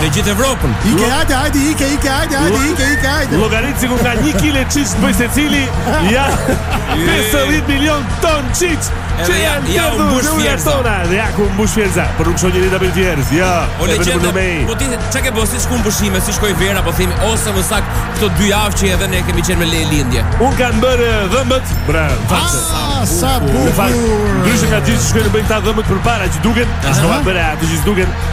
Në gjithë Evropën. Ike hajde, hajde, ike, ike, hajde, hajde, ike, ike, hajde. Llogarit sikur nga 1 kg çiç bëj secili, ja 50 milion ton çiç. Që janë ja, ja, mbush Fierza. Ja, ku mbush Fierza. Për nuk shonjë drita për Fierz. Ja. O legjenda. Po ti çka ke bërë si shkun pushimet, si shkoi vera, po themi ose më sakt këto dy javë që edhe ne kemi qenë me le lindje. Un kam bërë dhëmbët. Bravo. Ah, sa bukur. Ndryshe nga ti që shkojnë bëjnë këta dhëmbët përpara që duken, as ah. ka bërë atë që duken.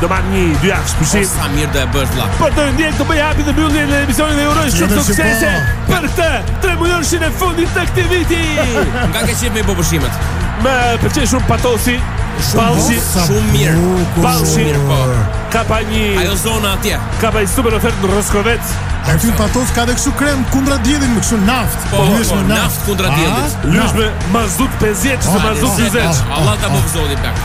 Do marr një dy javë pushim. Po, sa mirë do e bësh vëlla. Po të ndjekim të bëj hapim e mbyllim emisionin dhe uroj shumë suksese për këtë tremujorshin e fundit të këtij viti. Nga ke qenë me i bë pushimet? Më pëlqej shumë Patosi. Falsi shumë mirë. Falsi mirë po. Ka pa një Ajo zona atje. Ka pa një super ofertë në Roskovec. Aty n'Patos ka dhe kështu krem kundra diellit me kështu naft. Po, po, po, naft kundra diellit. Lyhesh me mazut 50 ose mazut 20. Allah ta bëfzoni pak.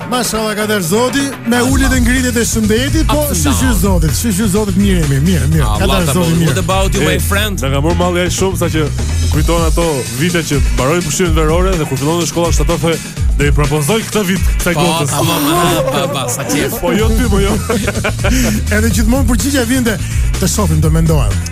Mashallah ka der zoti me uljet e ngritjet e shëndetit, po shyqyr zotit, shyqyr zotit mirë jemi, mirë, mirë. Ka der zoti mirë. What about you my friend? Na ka marr malli aq shumë sa që kujton ato vite që mbarojn pushimet verore dhe kur fillonte shkolla shtator thotë do i propozoj këtë vit kësaj po, gocës. Po, po, po, po, sa qef. Po jo ty, po jo. Edhe gjithmonë përgjigja vinte të shohim, do mendohem.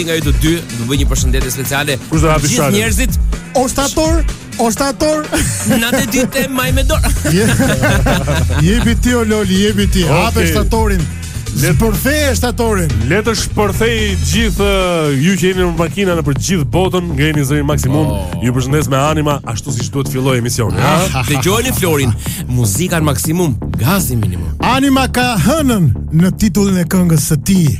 nga ju të dy, do bëj një përshëndetje speciale. Kush do hapi Gjithë shalën? njerëzit O shtator, o shtator. na një ditë maj me dorë. Jepi ti o Loli, jepi ti. Okej. Hape shtatorin. Le- Shpërtheje shtatorin. Le të shpërthej gjithë uh, ju që jeni në makina nëpër gjithë botën, ngreni zërin maksimum. Oh. Ju përshëndes me Anima ashtu siç duhet të fillojë emisioni, ha? Ah. Dëgjojeni Florin, muzika në maksimum, gazin minimum. Anima ka hënën në titullin e këngës së tij.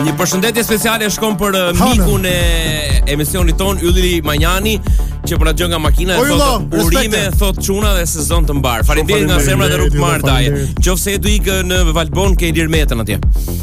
Një përshëndetje speciale shkon për uh, Hanën. mikun e emisionit ton Ylli Manjani që po na dëgjon nga makina O, e Yllo, thotë urime respekte. thot çuna dhe sezon të mbar. Faleminderit nga faleminderit, zemra dhe rrugë Yllo, t'mbarë. faleminderit. Qoftë se do ikë në Valbon ke Ilir Metën atje.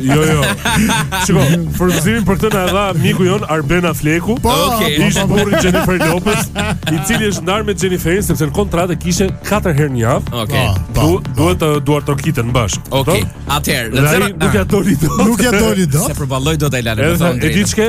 Jo, jo. Shiko, frymëzimin për këtë na dha miku jon Ben Afleku. Po, okay. po, ish po, po. burri i Jennifer Lopez, i cili është ndarë me Jenniferin sepse në kontratë kishte 4 herë në javë. Okej. Okay. Po, po, du, duhet të duartrokitën bashkë. Okej. Okay. Atëherë, në zero nuk ja doli dot. Nuk ja doli dot. S'e përballoi dot e la na. Edhe e di çka,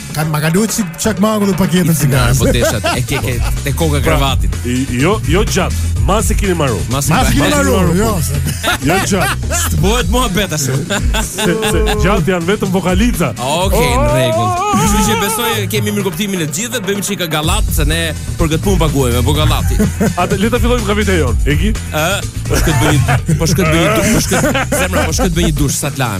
Kan ma kaloi si çakmak dhe paketën si gaz. Po desha e ke ke te koka pra, kravatin. Jo, jo gjat. Mas e keni marrë. Mas e keni marrë. Jo. Jo gjat. Bëhet mua beta se. Gjat janë vetëm vokaliza. Okej, në oh! rregull. Ju që besoj kemi mirëkuptimin e gjithëve dhe bëjmë çika gallat se ne për këtë punë paguhemi për gallatë. Atë le ta fillojmë nga vite jon. Eki? Ë, po shkoj t'bëj, po shkoj t'bëj, po shkoj. Zemra, po shkoj t'bëj një dush sa të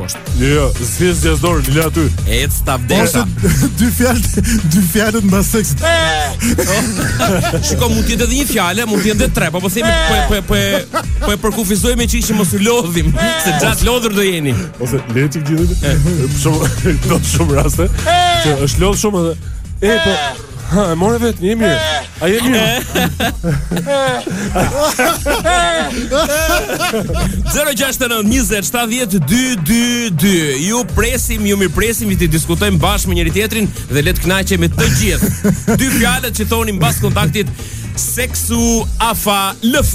poshtë. Jo, jo, zgjidh zgjidh dorë, le aty. Ec ta vdesha. Dy fjalë, dy fjalët mbas seksit. Shiko, mund të jetë edhe një fjalë, mund të jetë edhe tre, po po themi po e- po e- po e- po e përkufizojmë që ishim mos u lodhim, se gjatë lodhur do jeni. Ose le çik gjithë. Për shumë do të shumë raste që është lodh shumë edhe e po ha more vetë, një mirë. A je mirë? 069 20 70 222. Ju presim, ju mirë presim, që të diskutojmë bashkë me njëri tjetrin dhe le të kënaqemi të gjithë. Dy fjalët që thoni mbas kontaktit Seksu Afa LF.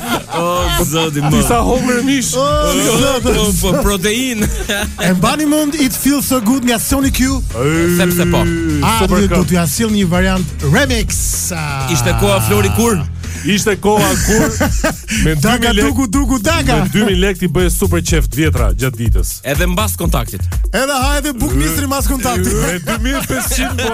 O zoti më. Disa homer mish. O zoti. Po, po protein. E mbani mend it feels so good nga Sonic Q. Sepse po. Do t'jua sjell një variant remix. Ishte koha Flori kur? Ishte koha kur me 2000 daga duku duku daga. Me 2000 lekë ti bëje super qejf vjetra gjatë ditës. Edhe mbas kontaktit. Edhe hajde buk misri mbas kontaktit. Me 2500 po.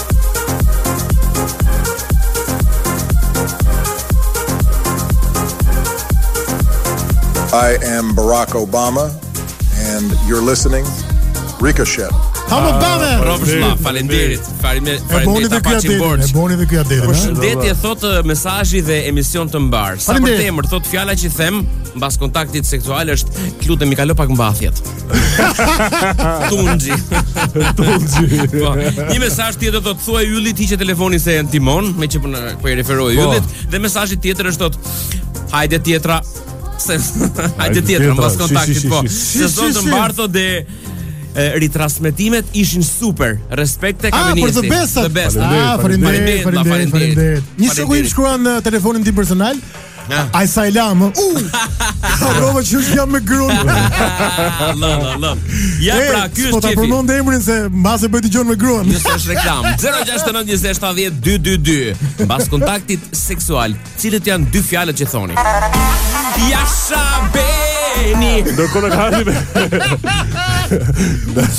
I am Barack Obama and you're listening Ricochet. Tamam, Obama. Rrofsh, faleminderit. Faleminderit. Faleminderit ta paçi borxh. E boni dhe ky atë. Përshëndetje thot eh, mesazhi dhe emision të mbar. Sa për temën thot fjala që them mbas kontaktit seksual është lutem m'i kalo pak mbathjet. Tunxhi. Tunxhi. Po. Një mesazh tjetër thotë thuaj Yllit që telefoni se jam n'timon, meqë po, po i referoj po. Yllit dhe mesazhi tjetër është thotë hajde tjetra se hajde tjetra mbas kontaktit po. Sezon të mbarë thotë dhe ritransmetimet ishin super. Respekte ka vënë. Ah, për të besat. Të besat. Ah, faleminderit, faleminderit, faleminderit. Një shoku im shkruan në telefonin tim personal. Ai sa i lava. U! Harrova që është jam me grun. Lë, lë, lë. Ja E, pra, ky Po është ta qejfi. përmend emrin se mbase po dëgjon me gruan. Kjo s'është reklam. 069 20 70 222. Mbas kontaktit seksual, cilët janë dy fjalët që thoni? Jasha beni. Ndërkohë na ka ardhi me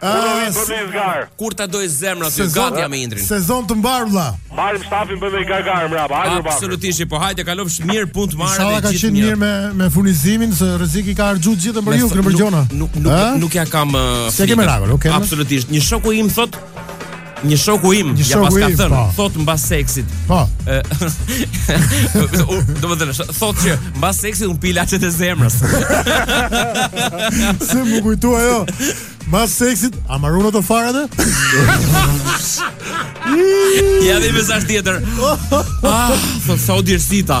Ulovi për me zgar. Kur ta doj zemra ty, gati jam me Indrin. Sezon të mbar vlla. Merr stafin për me gagar mbrapa. Hajde bashkë. Absolutisht, po hajde kalofsh mirë punë të mbarë dhe gjithë. Na ka qenë mirë me me furnizimin se rrezik i ka harxhu gjithë për ju në Gjona. Nuk nuk nuk ja kam. Se kemi rakun, okay. Absolutisht. Një shoku im thotë Një shoku im, Një shoku im, ja paska thënë, po. thot mbas seksit. Po. e, u- Domethënë, sh- thot që mbas seksit un pi ilaçet e zemrës. Se m'u kujtu ajo. Mas seksit, a marun ato farat e? Ja dhe mesazh tjetër. Ah, thot sa u djersita.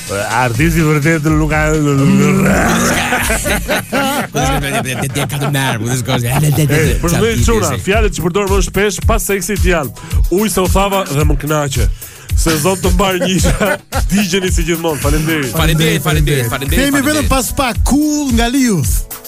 Artisti i vërtetë nuk ka Për ret çuna, fjalët që përdor më shpesh pas seksit janë uj se u thava dhe më kënaqe. Se zot të mbar një digjeni si gjithmonë. Faleminderit. Faleminderit, faleminderit, faleminderit. Kemi vetëm pas pak cool nga Lius.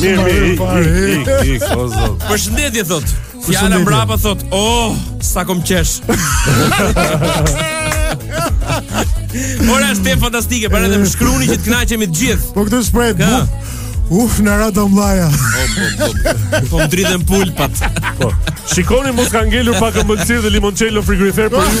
Mirë, mirë, ik, ik, ik, ik, o zot. Përshëndetje thot. Fjala Përshëndetje. mbrapa thot, "Oh, sa kom qesh." Ora jeni fantastike, para dhe më shkruani që të kënaqemi të gjithë. Po këtë shpreh Ka. buf. Uf, në rada mlaja. Po më dridhen pulpat. Po. Shikoni mos ka ngelur pak ëmbëlsirë dhe limoncello frigorifer për ju.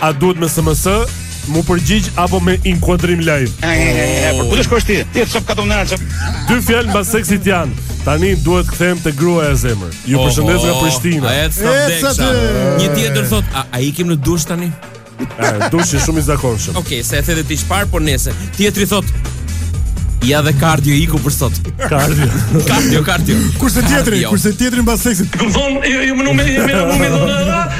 A duhet me SMS? Mu përgjigj apo me inkuadrim live? Po kush shkosh ti? Ti çop katunar. Dy fjalë mbas seksit janë. Tani duhet të kthehem te gruaja zemër. Ju përshëndes nga Prishtina. A ec në deksa. Një tjetër thot, a, a ikim në dush tani? A, dushi shumë i zakonshëm. Okej, okay, se e the ti çfarë, por nesër. Tjetri thot, Ja dhe kardio iku për sot. Kardio. kardio, kardio. Kurse tjetri, kurse tjetri mbas seksit. Kum thon, ju më numën, më numën.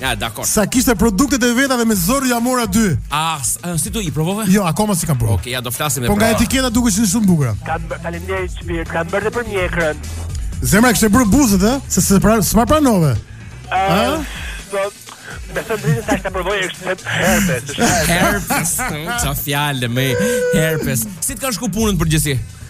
Ja, dakor. Sa kishte produktet e veta dhe me zor ja mora dy. A, a si tu i provove? Jo, akoma s'i kam provuar. Okej, okay, ja do flasim me Po nga etiketa dukeshin shumë bukura. Faleminderit çmir, kam bërë për mjekrën. Zemra kishte bërë buzët, ë, se se pra, s'ma pranove. Ë? Po, Besoj se sa ka provojë është herpes. Herpes. Ça fjalë më herpes. Si të kanë shku punët përgjithësi?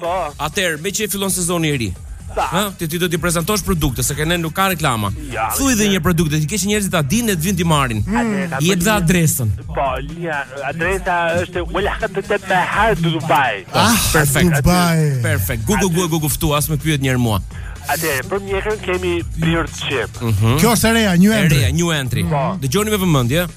Po. Atëherë, me që e fillon sezoni i ri. Sa? Ë, ti ti do t'i prezantosh produkte, se kanë nuk ka reklama. Ja, Thuaj dhe një produkt, që njerëzit ta dinë dhe të vinë t'i marrin. Atëherë, Jep dhe adresën. Po, linja, adresa është Walahata të Bahar Dubai. Ah, perfekt. Dubai. Perfekt. Gugu gugu gugu ftu, as më pyet një herë mua. Atëherë, për mjekrën kemi Beard Chip. Kjo është e reja, një Erdhi, entry. new entry. Dëgjoni me vëmendje.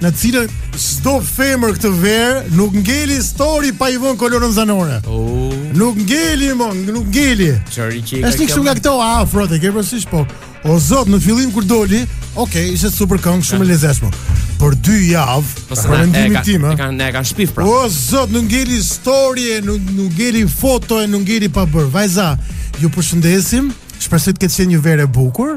në cilën çdo femër këtë verë nuk ngeli story pa i vënë kolonën zanore. Oh. Nuk ngeli më, nuk ngeli. Çfarë që i ka? Është kështu nga këto afro te ke përsëri po. O zot, në fillim kur doli, ok, ishte super këngë, shumë e lezetshme. Për dy javë, po për mendimin tim, e kanë ne kanë shpif pra. O zot, nuk ngeli story, nuk nuk ngeli foto, nuk ngeli pa bër. Vajza, ju përshëndesim. Shpresoj të ketë qenë një verë e bukur.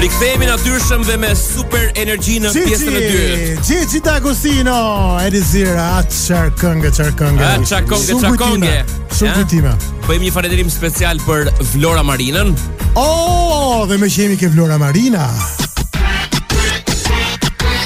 Rikthehemi natyrshëm dhe me super energji në pjesën e dytë. Gigi D'Agostino, Elizir, atë çar këngë, çar këngë. Ah çar këngë, çar këngë. Shumë kujtime. Bëjmë një falënderim special për Vlora Marinën. Oh, dhe meqë jemi ke Vlora Marina.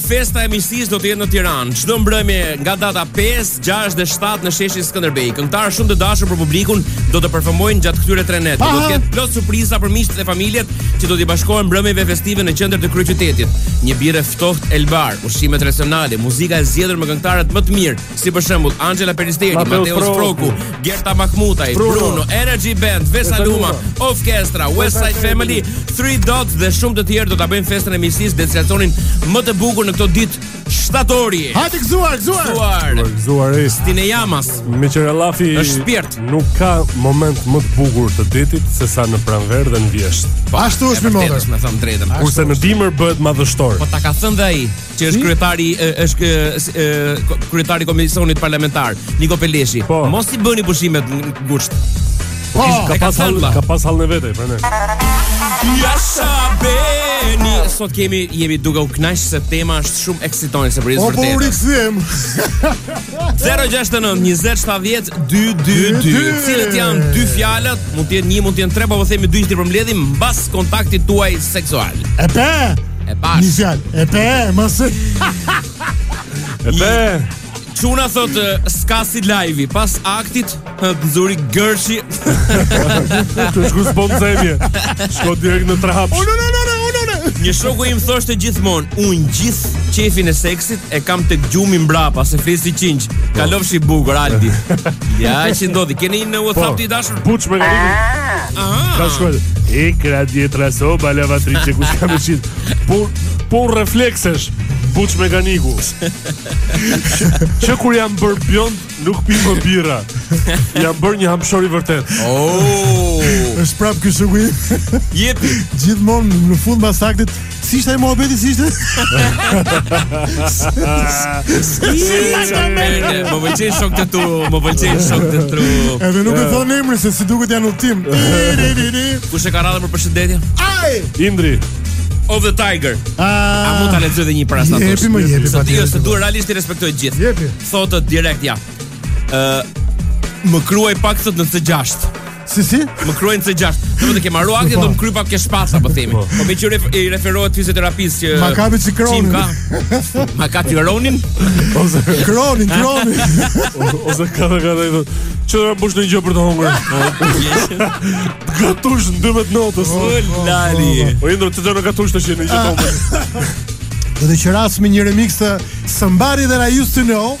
Festa e miqësisë do të jetë në Tiranë çdo mbrëmje nga data 5, 6 dhe 7 në sheshin Skënderbej. Këngëtarë shumë të dashur për publikun do të performojnë gjatë këtyre tre netëve. Do të ketë plot surpriza për miqtë dhe familjet që do t'i bashkohen mbrëmjeve festive në qendër të kryeqytetit. Një birrë e ftohtë Elbar, ushqime tradicionale, muzika e zgjedhur me këngëtarët më të mirë, si për shembull Anxhela Peristeri, Mateus Frroku, Gerta Mahmutaj, Bruno, Bruno Energy Band, Vesa Luma, Ofkestra, West Side Family, Three Dots dhe shumë të tjerë do ta bëjnë festën e miqësisë destinacionin më të bukur në këto ditë shtatori. Hajde gëzuar, gëzuar. Gëzuar. Gëzuar. Stin ijamas. Me çera lafi. Është shpirt. Nuk ka moment më të bukur të detit sesa në pranverë dhe në vjeshtë. Po, Ashtu është në modë. Me thënë drejtën. Kurse në dimër bëhet madhështor. Po ta ka thënë dhe ai. që është kryetari është kryetari i komisionit parlamentar Niko Peleshi. Po. Mos i bëni pushimet në gusht. Po, ka pas hall, ka pas hall në vete, prandaj. Ja Sabien. Sot kemi jemi duke u kënaq se tema është shumë eksitone se përnjëvërtet. Po, po rikthehem. 069 20 70 222. Cilat janë dy fjalët? Mund të jenë një, mund të jenë tre, po po themi dy që t'i përmbledhim mbas kontaktit tuaj seksual. E pa. E pa. Një fjalë. E pa, mos. E pa. Çuna thot s'ka si live pas aktit të nxuri gërshi. Të shku s'bon zemje. Shko direkt në trap. Unë unë unë unë unë. Një shoku im thoshte gjithmonë, un gjithë qejfin e seksit e kam tek gjumi mbrapa se fle si qengj. Kalofshi bukur Aldi. Ja, që ndodhi. Keni në WhatsApp po, të dashur? Buç mekaniku. Aha. Ka shkuar. E kra djetra si lavatriçe kush ka më shit. Punë refleksesh. Buç mekaniku. Që kur jam bërë bjond, nuk pi më birra. Jam bërë një hamshor i vërtetë. Oh. Është prapë ky shoku. Jepi. Gjithmonë në fund mbas aktit Si ishte ai muhabeti si ishte? Më pëlqej shokët e tu, më pëlqej shokët e tu. Edhe nuk e thon emrin se si duket janë në udhëtim. Kush e ka radhën për përshëndetje? Ai! Indri. Of the Tiger. A mund ta lexoj edhe një para sa Jepi më jepi. Sa ti është duhet realisht t'i respektoj gjithë. Jepi. Thotë direkt ja. Ë më kruaj pak sot në të gjashtë. Si si? Më kruaj në C gjashtë. Do ketë mbaruar aktin, do të krypa ke shpatulla, po themi. Po, po me që i referohet fizioterapisë që Ma ka vetë kronin. Ma ka ti kronin? Ose kronin, kronin. Ose ka ka ka. Çoi do bësh një gjë për të hëngër? Gatush në 12 natës. Po, po, lali. Po i ndër të dënë gatush tash në një moment. Do të qeras me një remix të Somebody That I Used To Know.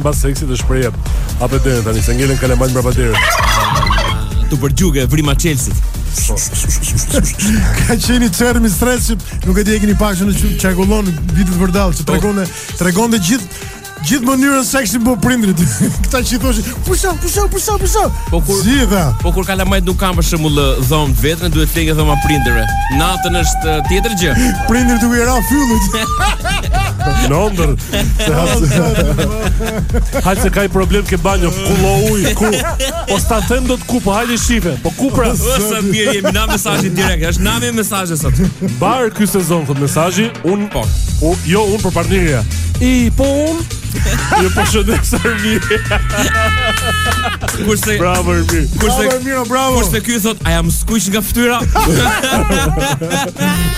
Mbas seksit të shprehja Apo deri tani Se ngelen kalamajt mbrapa derës Tu përgju ke vrima çelësit Ka qenë i tërë mi stres që Nuk e di e keni pa që në që Që qarkullon vjen vërdallë Që tregon e Tregon dhe gjithë Gjithë mënyrën seksin po prindërit. Këta që thoshin, pusha, pusha, pusha, pusha. Po kur gjitha. Po kur kalamajt nuk kanë për shembull dhomë të vetën, duhet të flejë ke dhoma prindërve. Natën është tjetër gjë. Prindërit duke ra fyllit. Londër. Hajde se ka një problem ke banjo Kullon ujë, ku Po s'ta them dot ku, po hajde shife Po ku pra Sa mirë jemi na mesazhin direkt është na me mesazhe sot Mbarë ky sezon thotë mesazhi Unë po u, Jo unë për partneren I po unë Ju përshëndes Armiri Kurse Bravo Armir Kurse Bravo Armir, bravo Kurse ky thotë A jam skuq nga fytyra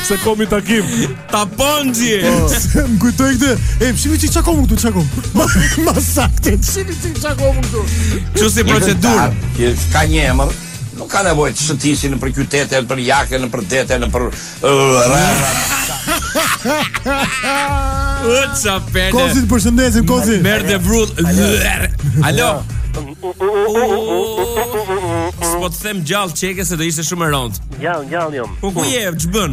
Se kom një takim Ta bonxhi. Po, më kujtoi këtë. E fshima ti ça kom këtu ça kom. Ma, ma saktë. Fshima ti ça kom këtu. Kjo si procedurë. Që ka një emër. Nuk ka nevojë të shëtisin nëpër qytete, nëpër jahte, nëpër dete, nëpër... U ça perde Kozi të përshëndesim, Kozi Merr dhe vrull Alo S'po të them gjallë qeke se do ishte shumë e rëndë Gjallë, gjallë jom Po ku je, ç'bën?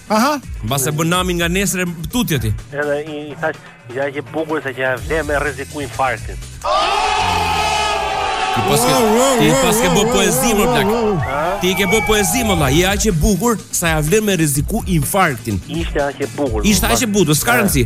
Aha. Mbase bën namin nga nesër tutje ti. Edhe i, i thashë, je aq e bukur saqë ia vlen me rreziku infarktin. Ti paske ti paske bë poezi mo plak. Ti ke bë poezi mo plak. Je aq e bukur sa ia vlen me rreziku infarktin. Ishte aq e bukur. Ishte aq e bukur, s'ka rëndsi.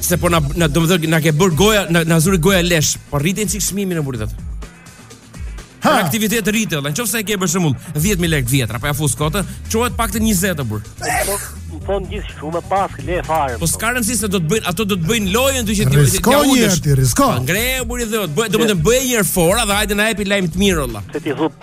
Se po na na do të thotë na ke bërë goja, na, na zuri goja lesh. Po rrite një çik çmimin o burrë Ha. Për aktivitet retail, në qoftë se e ke për shembull 10000 lekë vjetra, po ia fus kot, çoje pak te 20 burrë. Po, në fund gjithë shumë pasle fare. Po s'ka rëndësi se do të bëjnë, ato do të bëjnë lojën ty që ti t'ia ulësh. Ti risko. Ngre burri dhe do të bëjë një fora dhe hajde na jep një lajm të mirë o vlla. Se ti hup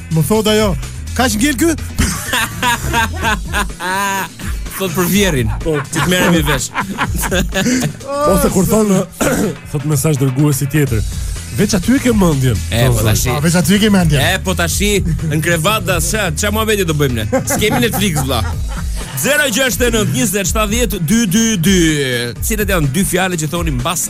Më thotë ajo, kaq e ngeli ky? Thotë për vjerin, po ti të merremi vesh. Ose kur thonë, thotë mesazhdërguesi tjetër. Veç aty e ke mendjen. E po tash. A veç aty e ke mendjen. E po tash në krevat dashke ça më vjen të bëjmë ne. S'kemi Netflix vlla. 069 20 70 222. Cilat janë dy fjalë që thoni mbas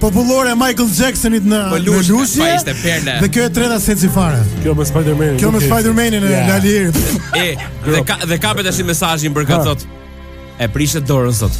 popullore e Michael Jacksonit në po në Lushnje. Dhe kjo e treta s'e di fare. Kjo me Spider-Man. Kjo me Spider-Manin në Lalëri. E, dhe ka dhe ka dhe një mesazh për këtë thotë. E prishe dorën sot.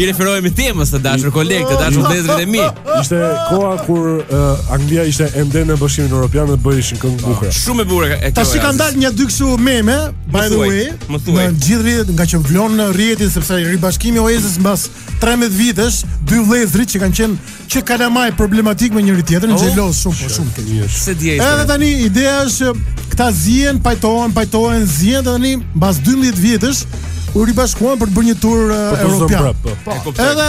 I referohemi temës të dashur kolegë, të dashur vëllezërit e mi. Ishte koha kur uh, Anglia ishte ende në Bashkimin Evropian dhe bëheshin këngë bukura. Shumë e bukur. Tashi kanë dalë një dy kështu meme, By the way, më thuaj. Në gjithë rrjetet nga që vlon në rrjetin sepse ribashkimi i Oasis mbas 13 vitesh, dy vëllezërit që kanë qenë që kalamaj problematik me njëri tjetrin, oh, xhelozë shumë po shumë keq. S'e di ai. Edhe tani ideja është që këta zihen, pajtohen, pajtohen, zihen dhe tani mbas 12 vitesh u ribashkuan për të bërë një tur uh, europian. Po, po. Edhe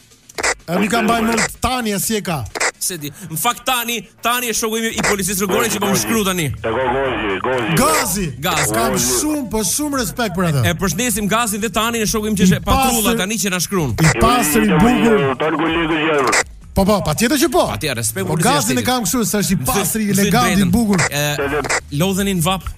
E nuk e mbaj mend tani si e ka. S'e di. Në fakt tani, tani është shoku i policisë rrugore që po më shkruan tani. E ka Gazi, Gazi. Gazi. Gazi. Kam shumë, po shumë respekt për atë. E përshëndesim Gazin dhe tani është shoku im që është patrulla tani që na shkruan. I pastër i bukur. Tan kolegë janë. Po po, patjetër që po. Patjetër, respekt po për Gazin. Po Gazin e kam kështu, sa është i pastër, i elegant, i bukur. Lodhen në vapë.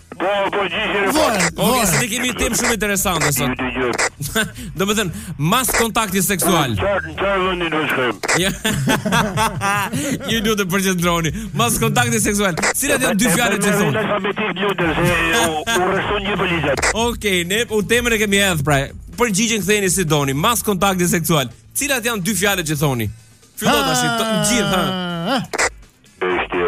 Po, po gjishë në faqë. Po, po, se ne kemi temë shumë interesante sot. Ju të gjë. Domethënë, mas kontakti seksual. Në qarë, në qarë vëndi në shkëm. Ju nuk përqendroheni. Mas kontakti seksual. Cilat janë dy fjalët që thoni? Në alfabetik një të se u rështon një pëllitet. Oke, ne temën e kemi edhë, pra. Përgjigjen këthejni si doni, mas kontakti seksual. Cilat janë dy fjalët që thoni? Fillon tash, gjithë, ha. Beshtje.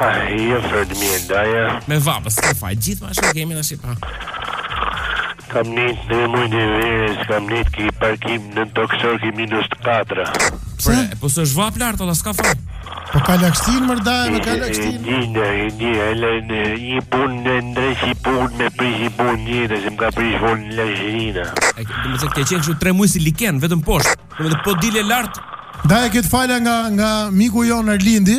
Ah je fred mirë, daja. Me vapën s'ka faj, gjithë ma shka kemi në Shqipa. Kam nejt muajt e verës, kam nejt ke parkimi nëntokësor ke minus katra. Pse? E po se është vapë lartë, ola s'ka faj. Po ka lagështinë mor dajë, ka lagështinë. Një, një, një, një, një, një punë me ndreq një punë me prish një punë një, dhe se më ka prish punë lagështina. E ke, dhe se ke qenë kështu tre muj si liken, vetëm poshtë. Dhe po dile lartë. Dajë të fala nga, nga miku jonë Arlindi.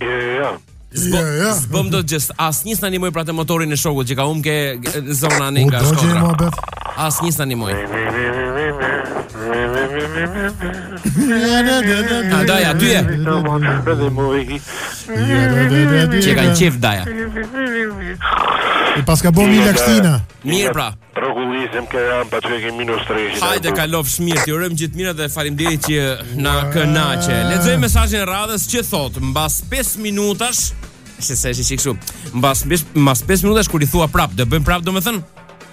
Jo, jo, jo. Zbo, ja, ja. S'bëm dot gjë, asnjë s'na ndihmoi për atë motorin e shokut që ka humb ke zona andej nga Shkodra. U do gjej më bet. Asnjë s'na ndihmoi. A daja, ty e? Që kanë qejf daja. E paska bo mirë lagështina. Mirë pra. Rrokullisim ke rampa që e ke minus 300. Hajde kalofsh mirë, të urojmë gjithë të mirat dhe faleminderit që na kënaqe. Lexoj mesazhin e radhës që thot, mbas 5 minutash, se s'është fiksu. Mbas mbas 5 minutash kur i thua prap, do bëjmë prap domethënë?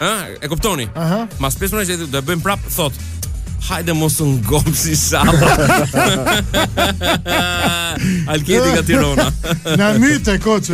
Ë, e kuptoni? Aha. Mbas 5 minutash do bëjmë prap, thot. Hajde mos u ngop si shala. Alketi nga Tirana. Na myte, Koço.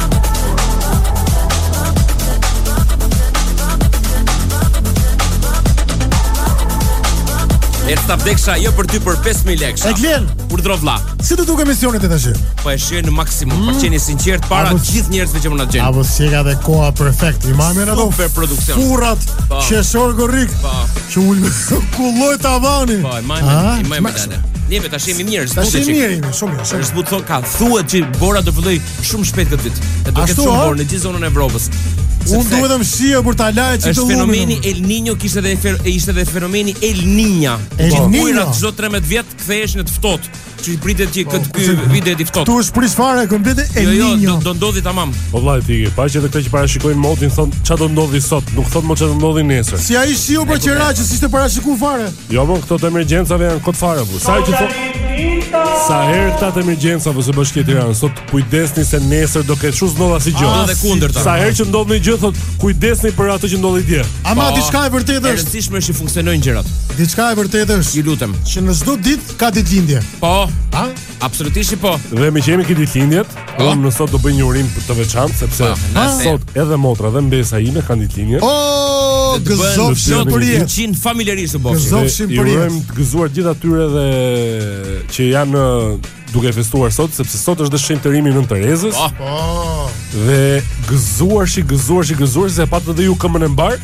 Ersa vdeksha jo për ty për 5000 lekë. Eglen, urdhro vlla. Si t'u duk emisioni deri tash? Po e shijoj në maksimum, mm. për t'qenë sinqert para të gjithë njerëzve që po na ndjekin. Apo si ka dhe koha perfekt, i mamë ato. Super produksion. Furrat, po. qeshor gorrik. Po. Që u kulloi tavani. Po, e mamë, e mamë. Neve tash jemi mirë, zbutë. Tash jemi mirë, shumë mirë. Është zbut ca, thuhet që bora do fillojë Shumë shpejt këtë vit. Do të ketë shumë borë në gjithë zonën e Evropës. Unë duhet dhe më shi o për ta la që të lumë. Fenomeni El Niño kishte edhe, ishte edhe fenomeni El Niña. El Niño çdo 13 vjet kthehesh në të ftohtë. Që i pritet që këtë po, ky vit i ftohtë. T'u është prish fare komplet El Niño. Jo, jo, do ndodhi tamam. Po vlla, ti ke pa që edhe këta që parashikojnë motin thon ç'a do ndodhi sot, nuk thon më ç'a do ndodhi nesër. Si ai shiu për qira që s'ishte parashikuar fare. Jo, po këta të emergjensave janë kot fare, bu. Sa herë që të... Sa herë këta të emergjensave, po, së bashku Tiranë, sot kujdesuni se nesër do ketë shi, s'ndodh asgjë. Dhe e kundërta, Sa herë që ndodh një gjë, thot kujdesuni për atë që ndodhi dje. Ama, diçka e vërtet është? E rëndësishme që funksionojnë gjërat. Diçka e vërtet është? Ju lutem. Që në çdo ditë ka ditëlindje. Po. A? Absolutisht po. Dhe meqë jemi te ditëlindjet, po. Unë sot do bëj një urim të veçantë sepse pa, sot edhe motra dhe mbesa ime kanë ditëlindje. Oh, gëzofshin për jetë. Qind familjarisht u bëfshin. Gëzofshin për jetë. Ju urojmë të gëzuar gjithë atyre dhe që janë duke festuar sot sepse sot është dhe shenjtërimi i Nënë Terezës. Po. Dhe gëzuar shiun, gëzuar shiun, gëzuar se patë dhe ju këmbën e mbarë.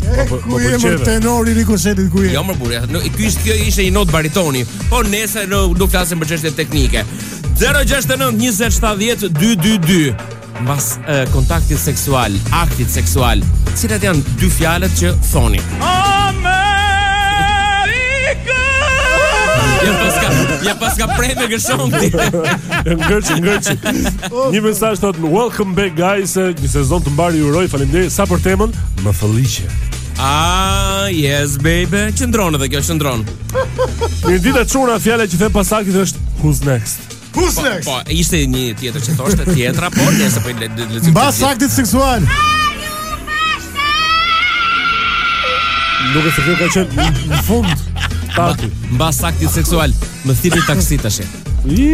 Po, po, ku je më tenori i koncertit ku je? Jo më burrë. Ky ishte kjo ishte një notë baritoni. Po nëse duhet të flasim për çështje teknike. 069 20 70 222. Mbas eh, kontaktit seksual, aktit seksual, cilat janë dy fjalët që thoni? Amerika. Ja paska, ja paska pre me gërshërë ti. Ngërçi, ngërçi. Një mesazh thot welcome back guys, një sezon të mbarë ju uroj, faleminderit sa për temën, më fëlliqe. Ah, yes baby, qëndron edhe kjo qëndron. Një ditë çuna fjala që them pas aktit është who's next. Who's po, next? Po, ishte një tjetër që thoshte tjetra, po nëse po le le le. Mbas aktit seksual. Nuk e thënë ka qenë në fund. Mbas aktit seksual, më thirr një taksi tash.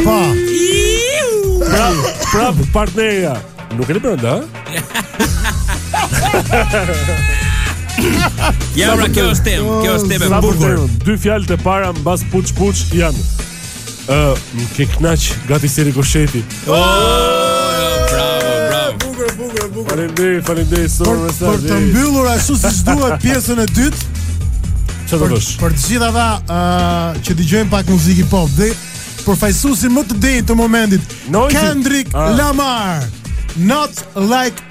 Pa. Prap, prap partnerja. Nuk e le brënda? Ja, pra, kjo është temë, kjo është temë e bukur. Përshëndetje, dy fjalët e para mbas puç puç janë. Ë, më ke knaq gati sa rikosheti. Oh, bravo, bravo. Bukur, bukur, bukur. Faleminderit, faleminderit shumë për mesazhin. Për të mbyllur ashtu siç duhet pjesën e dytë. Çfarë do bësh? Për të gjithë ata uh, që dëgjojnë pak muzikë hip hop dhe përfaqësuesin më të denjë të momentit, Kendrick ah. Lamar. Not like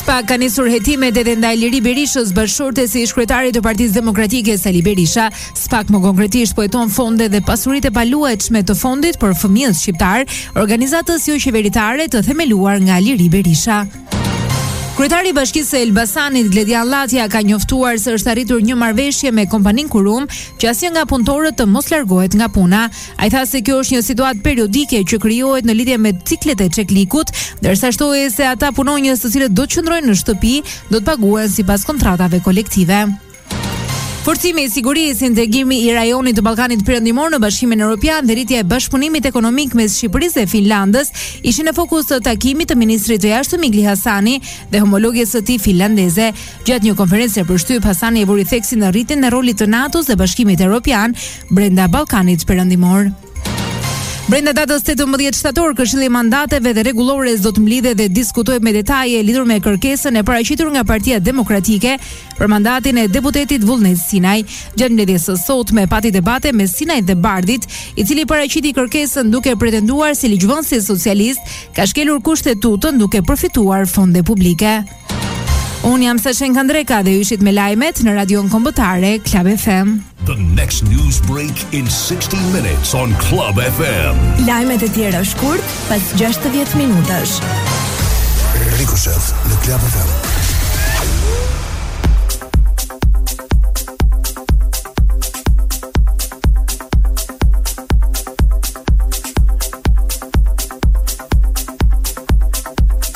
Spak ka nisur hetimet edhe ndaj Liri Berishës, bashkëshortes së ish-kryetarit të Partisë Demokratike Sali Berisha. Spak më konkretisht po heton fondet dhe pasuritë e paluajtshme të fondit për fëmijët shqiptarë, organizatës joqeveritare të themeluar nga Liri Berisha. Kryetari i Bashkisë së Elbasanit, Gledian Llatja, ka njoftuar se është arritur një marrëveshje me kompaninë Kurum, që asnjë nga punëtorët të mos largohet nga puna. Ai tha se kjo është një situatë periodike që krijohet në lidhje me ciklet e çeklikut, ndërsa shtohej se ata punonjës të cilët do të qëndrojnë në shtëpi do të paguhen sipas kontratave kolektive. Forcimi i sigurisë, integrimi i rajonit të Ballkanit Perëndimor në Bashkimin Evropian dhe rritja e bashkëpunimit ekonomik mes Shqipërisë dhe Finlandës ishin në fokus të takimit të ministrit të Jashtëm Igli Hasani dhe homologes së tij finlandeze. Gjatë një konference për shtyp Hasani e vuri theksin në rritjen e rolit të NATO-s dhe Bashkimit Evropian brenda Ballkanit Perëndimor. Brenda datës 18 shtator, Këshilli i Mandateve dhe Rregullores do të mblidhet dhe diskutojë me detaje lidhur me kërkesën e paraqitur nga Partia Demokratike për mandatin e deputetit Vullnet Sinaj. Gjatë mbledhjes së sotme pati debate mes Sinajt dhe Bardhit, i cili paraqiti kërkesën duke pretenduar se ligjvënësi socialist ka shkelur kushtetutën duke përfituar fonde publike. Unë jam Sashen Kandreka dhe ishit me lajmet në radion kombëtare Club FM. The next news break in 60 minutes on Club FM. Lajmet e tjera shkurt pas 60 minutash. Ricochet në Club FM.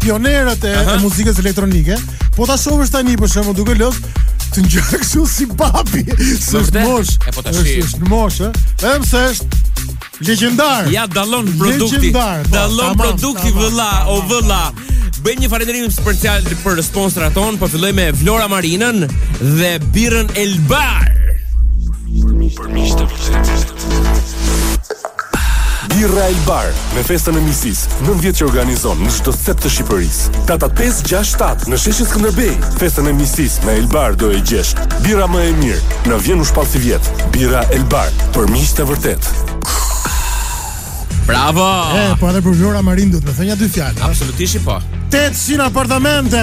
pionerët e, e muzikës elektronike, po ta shohësh tani për shembull duke lësh të ngjan kështu si babi, s'është mosh. E po tash. Është në mosh, ë? Ëm se është legjendar. Ia dallon produkti. Legjendar. Po, dallon produkti vëlla, o vëlla. Bëj një falënderim special për sponsorat ton, po filloj me Vlora Marinën dhe birrën Elbar. Për miq të vërtetë. Birra Elbar me festën e miqësisë, 9 vjet që organizon në çdo cep të Shqipërisë. Datat 5, 6, 7 në Sheshin Skënderbej, festën e miqësisë me Elbar do e gjesh. Birra më e mirë, në Vjenë u shpall sivjet. Birra Elbar, për miq të vërtetë. Bravo! E, po edhe për Vlora Marinën duhet me thënë ja dy fjalë. Absolutisht po. 800 apartamente.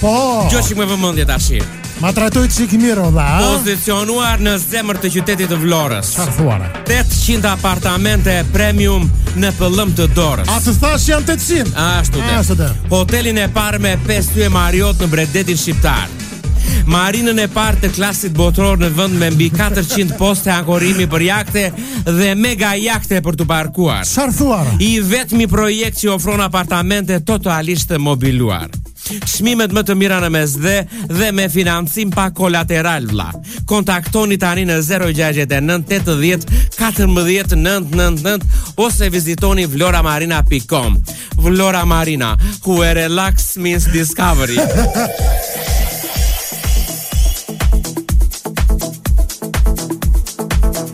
Po. Gjo çik me vëmendje tash. Ma trajto çikë mirë, vlla Pozicionuar në zemër të qytetit të Vlorës Ça thua ra? 800 apartamente premium në pëllëm të dorës A të thash janë 800? A, ashtu të Ashtu të Hotelin e parë me 5 yje Marriott në bregdetin shqiptar Marinën e parë të klasit botëror në vënd me mbi 400 poste ankorimi për jahte dhe mega jahte për t'u parkuar Ça thua ra? I vetmi projekt që ofron apartamente totalisht të mobiluar Çmimet më të mira në Mesdhe dhe me financim pa kolateral vlla. Kontaktoni tani në 069 80 14 999 ose vizitoni vloramarina.com. Vlora Marina, ku relax means discovery.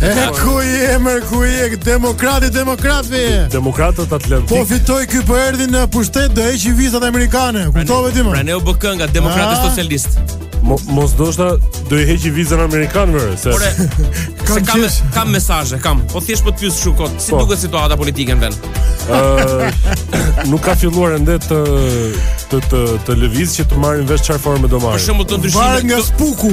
E ku je, mër, ku je, demokrati, demokrati je. Demokratët Atlantik. Po fitoi ky po erdhi në pushtet, do heqi vizat amerikane. Pra Kuptove ti më? Pra ne u bë kënga demokratë ah. socialist. Mo, mos do shta do i heqi vizën amerikanëve se... Pore, kam, se kam, kam mesazhe, kam Po thjesht po të pyes shumë kot Si po. duket situata politike në vend uh, Nuk ka filluar ende të, të, të, të, të lëviz që të marrin vesh çfarë forme do marrin. Për shembull këto ndryshime. Varet nga spuku.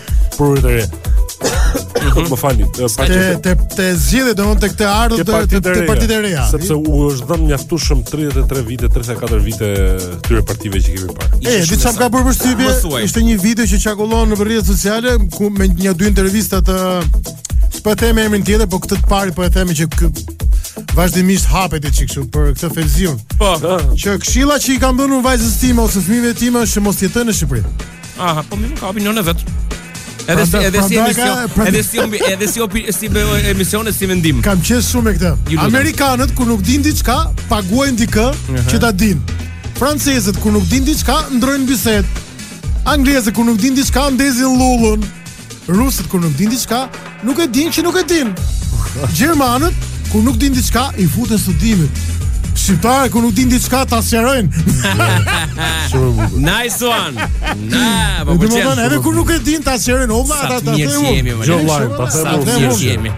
për një erë të re. Mhm. Më falni. Te te te zgjidhet domethënë tek te ardhmë të te, te partitë e reja. Sepse u është dhënë mjaftueshëm 33 vite, 34 vite këtyre partive që kemi parë. E, di çfarë më ka bërë përshtypje? Ishte një video që qarkullon në rrjetet sociale ku me një nga dy intervistat s'po e them emrin tjetër, po këtë të parin po e them që kë vazhdimisht hapet e çikshu për këtë felzion. Po, që këshilla që i kam dhënë vajzës time ose fëmijëve të mi është që mos jetojnë në Shqipëri. Aha, po më ka opinion e vet. Edhe pra si edhe pra si emision, pra edhe si ombi, edhe si opi, si be emisione si vendim. Kam qesh shumë me këtë. Amerikanët kur nuk din diçka, paguajnë dikë uh -huh. që ta din. Francezët kur nuk din diçka, ndrojnë bisedë. Anglezët kur nuk din diçka, ndezin llullën. Rusët kur nuk din diçka, nuk e din që nuk e din. Gjermanët kur nuk din diçka, i futen studimit. Shqiptarët kur nuk din diçka ta sqarojnë. Shumë e bukur. Nice one. Na, po. Dhe më pëlqen. thënë, edhe kur nuk e din ta sqarojnë, o ma Sa ata të ta mirë që theu. jemi, më Jo le. Vlla, ta Sa them të unë. mirë që jemi.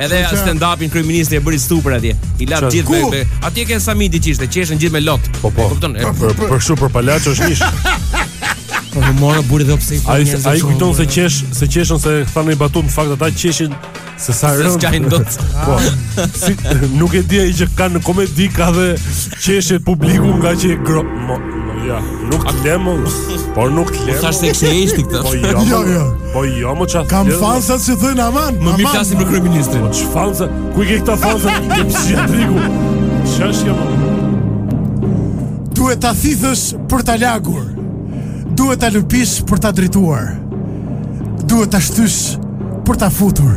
Edhe Kështu që- stand-upin kryeministri e bëri super atje. I la Çfarë? gjithë me, Ku? me atje ke samiti ç'ishte, qeshin gjithë me lot. Po po. E kupton? E, Për për për kështu për palaço është njësh. po humor bëri dhe pse i thonë Ai njerëzve ai kështu, kujton se buri. qesh, se qeshën se tha një batutë në fakt ata qeshin se sa Se rëndë. s'kajnë dot. Po. Si, nuk e di ai që ka në komedi ka dhe Qeshte publiku nga që e gro... Mo, mo, ja, nuk të lemë, por nuk të lemë. Thashtë e kështë e ishti këtë. Po jo, jo, jo, jo. Po jo, mo, që atë Kam fansa që thonë aman, Më mirë flasim për kryeministrin. Po që fansat, ku i ke këta fansat, ke psikiatriku. Çfarë është kjo, mo. Duhet ta thithësh për ta lagur. Duhet ta lëpish për ta drejtuar. Duhet ta shtysh për ta futur.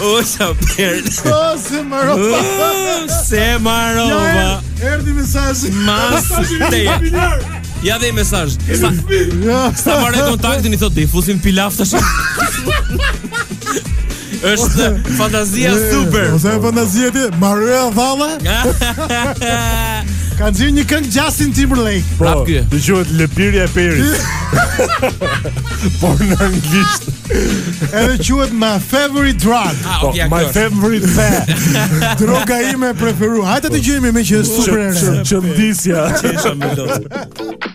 O sa per. O s'e mbarova. S'e mbarova. Erdhi mesazhi. Mas te. Ja dhe mesazh. Sa sa marrë kontaktin i thotë, "I fusim pilaf tash." Është fantazia super. Ose fantazia ti, marrëja valla. Ka nxjerr një këngë Justin Timberlake. Po, të quhet Lëpirja e Perit. Por në anglisht. Edhe quhet my favorite drug. Ah, po, okay, my favorite. Droga ime e preferuar. Hajde të dëgjojmë me që është super e re. Çmendia. Çesha më lodh.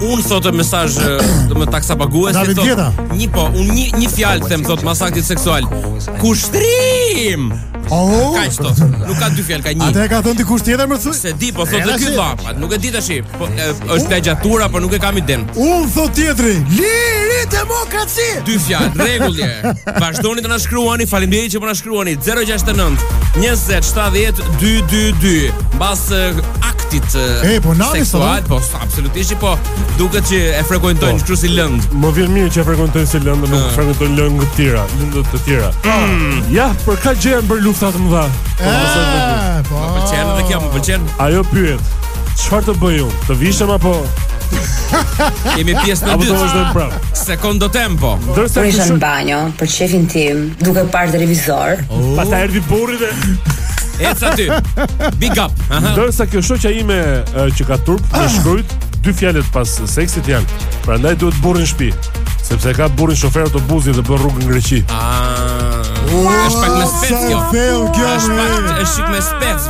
Un thotë mesazh do me taksapagues David thot, Gjeta. Një po, un një një fjalë them thot mas aktit seksual. Kushtrim. Oh, ka çto. Nuk ka dy fjalë, ka një. Atë e ka thënë dikush tjetër më thuj. Se di, po thotë ky llapa, nuk e di tash. Po është plagjiatura, por nuk e kam idenë. Un thot tjetri, liri demokraci. Dy fjalë, rregull. Vazhdoni të na shkruani, faleminderit që po na shkruani 069 20 70 222. Mbas aktit e, po, nani, seksual, po absolutisht po duket që e frekuentojnë po, kështu si lënd. Më vjen mirë që e frekuentojnë si lënd, nuk ah. frekuentojnë lëndë të tjera, lëndë të tjera. Mm. Ja, për ka gjë janë bërë lufta të mëdha. Ah, po. Më pëlqen edhe kjo, më pëlqen. Ajo pyet. Çfarë të bëj unë? Të vishem apo Kemi pjesën e dytë. Apo të prap. Sekondo tempo. Ndërsa isha në banjo për shefin tim, duke parë televizor. Oh. Pastaj erdhi burri dhe Eca ty. Big up. Aha. Ndërsa kjo shoqja ime që ka turp, me ah. shkrujt dy fjalët pas seksit janë. Prandaj duhet burri n' shtëpi, sepse e ka burrin shofer autobusi dhe bën rrugën në Greqi. Ah. Është pak me spec kjo. Është pak është me spec.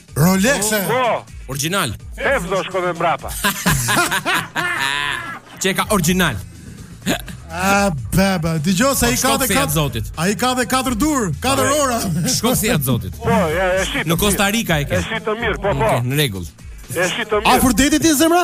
Rolex. Po. Original. Ef do shkon me mbrapa. Qeka original. A baba, dëgjo se ai ka dhe katër. Ai ka dhe katër duar, katër po, ora. Shkon si atë zotit. Po, ja, e shit. Në Kosta Rika e ke. E shit të mirë, po po. Në rregull. E shit të mirë. Afër detit ti zemra?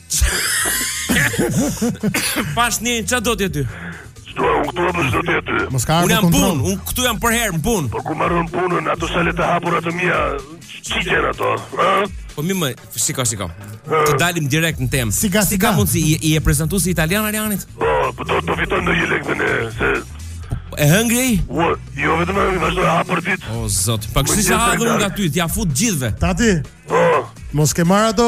Pas një ç'a do ti aty? Ç'do unë këtu apo ç'do ti aty? Mos ka Unë jam punë, unë këtu jam përherë në punë. Po ku marrën punën ato sale të hapura të mia? Ç'i ke ato, ha? Po mi më, shiko, shiko. Të dalim direkt në temë. Si ka si ka mundsi i, i e prezantu si italian Arianit? Po, po do të fitojmë ndonjë lek dhe ne, se E hëngri ai? Ua, jo vetëm ai, vazhdon ha përditë. O zot, paskësha pasur nga ty, t'ia fut gjithëve. Tati. Po. Mos ke marr ato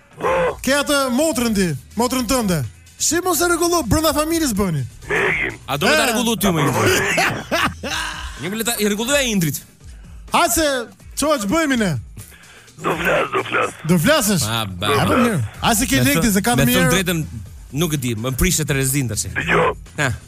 Ke atë motrën ti, motrën tënde. Si mos e rregullo brenda familjes bëni? Egin. A do ta rregullo ti më? Një biletë e rregullon ai Indrit. Ha se çfarë të bëjmë ne? Do flas, do flas. Do flasësh. Ah, ba. Po mirë. A se ke lek ti se kam mirë. Me të drejtën nuk e di, më prishe terezinë tash. Dgjoj. Ha.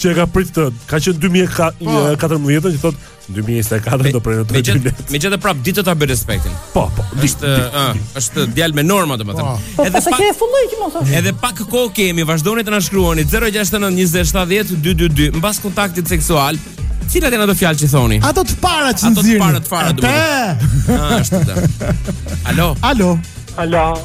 që e ka prit të ka qenë 2014 që thotë 2024 do prenotoj biletë. Me gjithë prap di të ta bëjë respektin. Po, po. Është ë, është djalë me norma domethënë. Po. Po, edhe sa ke fullë që mos është. Edhe pak kohë kemi, vazhdoni të na shkruani 069 20 70 222 mbas kontaktit seksual. Cilat janë ato fjalë që thoni? Ato të para që nxirrni. Ato të para të para domethënë. Është. Alo. Alo. Alo.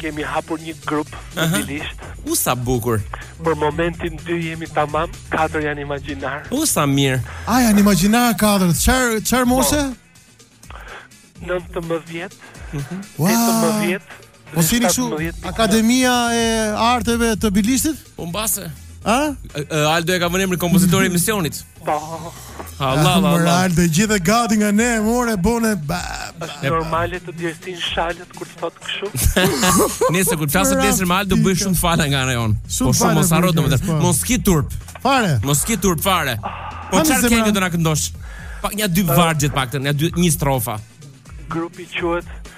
kemi hapur një grup në uh Bilisht. U sa bukur. Për momentin dy jemi tamam, katër janë imagjinar. U sa mirë. A janë imagjinar katër? Çfarë çfarë po. moshë? 19. Mhm. Wow. 19. Po si nishu Akademia e Arteve të Bilishtit? Po mbase. A? Aldo e ka vënë emrin kompozitori i emisionit. Po. Allah, Allah, Allah. Aldo gjithë gati nga ne, more, bone, ba, ba. Normale të djersin shalët kur të thotë kështu. Nese, kur flasë të djersin pra, Aldo bëj shumë fala nga ana jonë. Po shumë, mos harro domethënë. Mos ki turp. Fare. Mos ki turp, fare. Po çarë kemi do na këndosh? Pak një dy vargje të paktën, një, dy, një strofë. Grupi quhet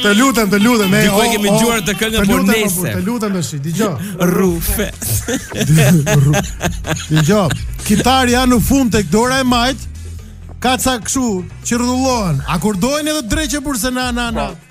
Të lutem, të lutem, ne. Ju kemi dëgjuar atë këngën por nesër. Të lutem tash, dëgjoj. Rrufe. Dëgjoj. Kitarja në fund tek dora e majtë. Ka ca kështu që rrotullohen. Akordoje edhe drejt që purse na na na. Po.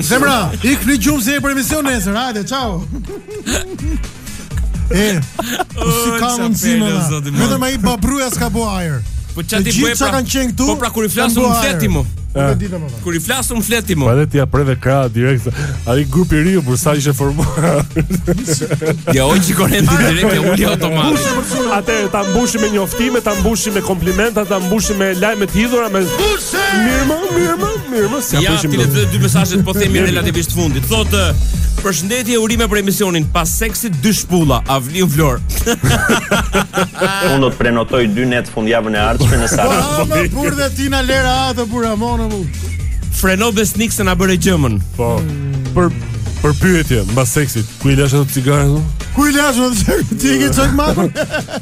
Zemra, ik fli gjumë se ke për emision nesër, hajde, ciao. e, po si ka mundësi më da. Vetëm ai baboja s'ka bo ajer. Po çati po e pra. kanë qenë këtu. Po pra kur i flas unë, fli ti më. Kur i flasun në fleti mu. Po edhe ti ja preve krahët direkt. Ai grupi i ri u porsa ishte formuar. Ja hoqe ti korrentin direkt e uli automatin. Atë ta mbushim me njoftime, ta mbushim me komplimente, ta mbushim me lajme të hidhura me. Mirë, mirë. Mirë, mos ja prishim. Ja, ti dy mesazhet po themi relativisht të fundit. Thotë, përshëndetje e urime për emisionin. Pas seksit dy shpulla, Avniu Vlorë. Unë do të prenotoj dy net fundjavën e ardhshme në sallë. Po, po, po, po, dhe ti na lera atë burra monë. Freno Besnik se na bëre gjëmën. Po. Për për pyetjen mbas seksit, ku i lashë ato cigare këtu? Ku i lashë ato cigare? Ti ke çakmak?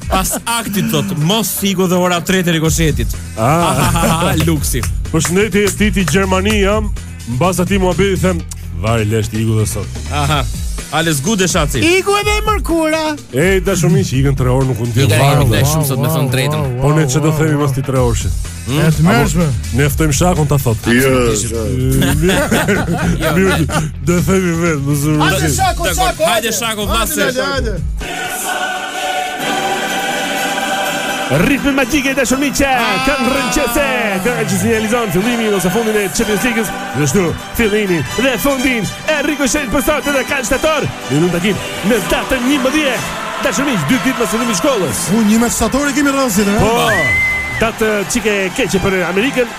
Pas aktit thotë, mo iku dhe ora 3 të rikoshetit. Ah, luksi. Përshëndetje Titi Gjermani jam. Mbas atij muhabeti them, vari lesht iku dhe sot. Aha. Alles gut e Schatzi. Iku edhe mërkura. Ej, të dashur miq, ikën 3 orë nuk u ndjen fare. Ikën shumë sot me thon të drejtën. Po ne ç'do themi mbas këtij 3 orësh. Hmm? E tmerrshme Ne ftojmë Shakon ta thotë Jo, jo Mirë, do e themi vetë Hajde shako, shako Hajde shako, vase Hajde, hajde Ritme magjike të dashur miq, ah. këngë rrëqethëse, këngë që sinjalizon fillimin ose fundin e Champions League-s, kështu fillimin dhe fundin e Rikoshetit për sot edhe ka ardhur shtatori. Në një takim në datën 11. Dashur miq, dy ditë më fillimin e shkollës. Unë me shtator e kemi rëndësit, e? Po, datë çikë e keqe për Amerikën.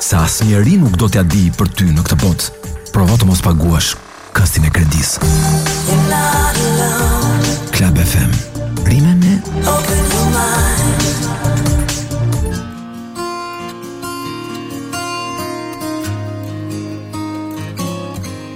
Se asnjeri nuk do t'ia dijë për ty në këtë botë. Provo të mos paguash këstin e kredisë. Club FM. Rime me Open your mind.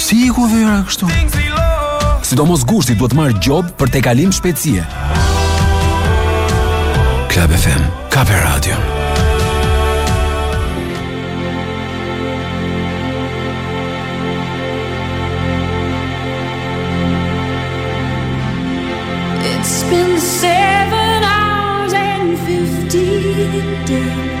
Si iku vera kështu? Sidomos gushti duhet të marrë gjobë për tejkalim shpejtësie. Club FM, Kafe Radio. It's been seven hours and fifteen days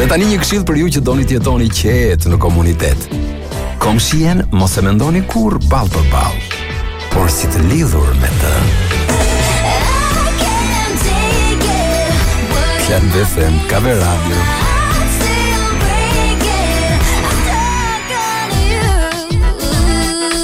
Dhe tani një këshillë për ju që doni të jetoni të qetë në komunitet. Komshijen mos e mendoni kurrë ballë për ballë, por si të lidhur me të. Club FM, Kafe Radio.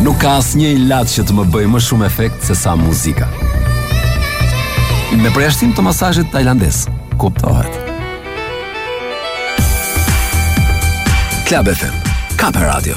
Nuk ka asnjë ilaç që të më bëjë më shumë efekt sesa muzika. Me përjashtim të masazhit tajlandez, kuptohet. Club FM, Kafe Radio.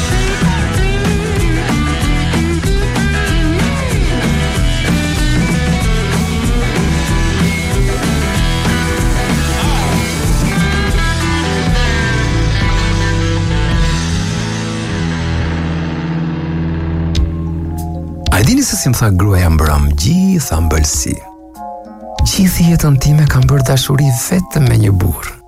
si më tha gruaja mbrëmë gjithë ëmbëlsi. Gjithë jetën time kam bërë dashuri vetëm me një burrë.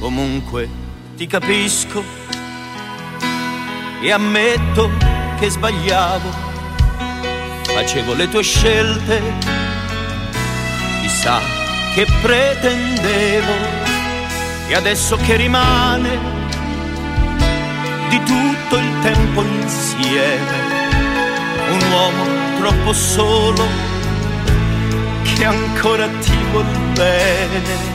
Comunque ti capisco e ammetto che sbagliavo. Facevo le tue scelte, chissà che pretendevo. E adesso che rimane di tutto il tempo insieme, un uomo troppo solo che ancora ti vuol bene.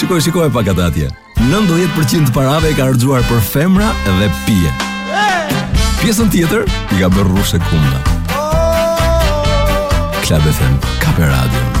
Shikoje, shikoje pak atë atje. 90% të parave i ka harxhuar për femra dhe pije. Pjesën tjetër i ka bërë rrush e kumbulla. Club FM, Kafe Radio.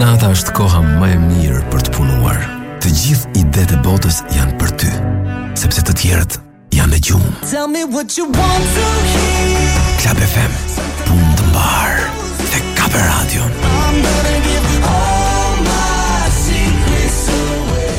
Nata është koha më e mirë për të punuar. Të gjithë idetë e botës janë për ty, sepse të tjerët janë në gjumë. Tell me what you want to hear. Club FM, punë të mbarë, të kape radion. I'm gonna give all my secrets away.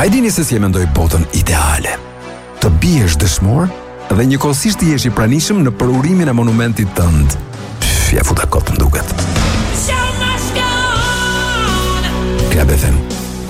A e dini se si e mendoj botën ideale. Të biesh dëshmor dhe njëkohësisht të jesh i pranishëm në përurimin e monumentit tënd. Pff, ja futa kot më duket. Club FM.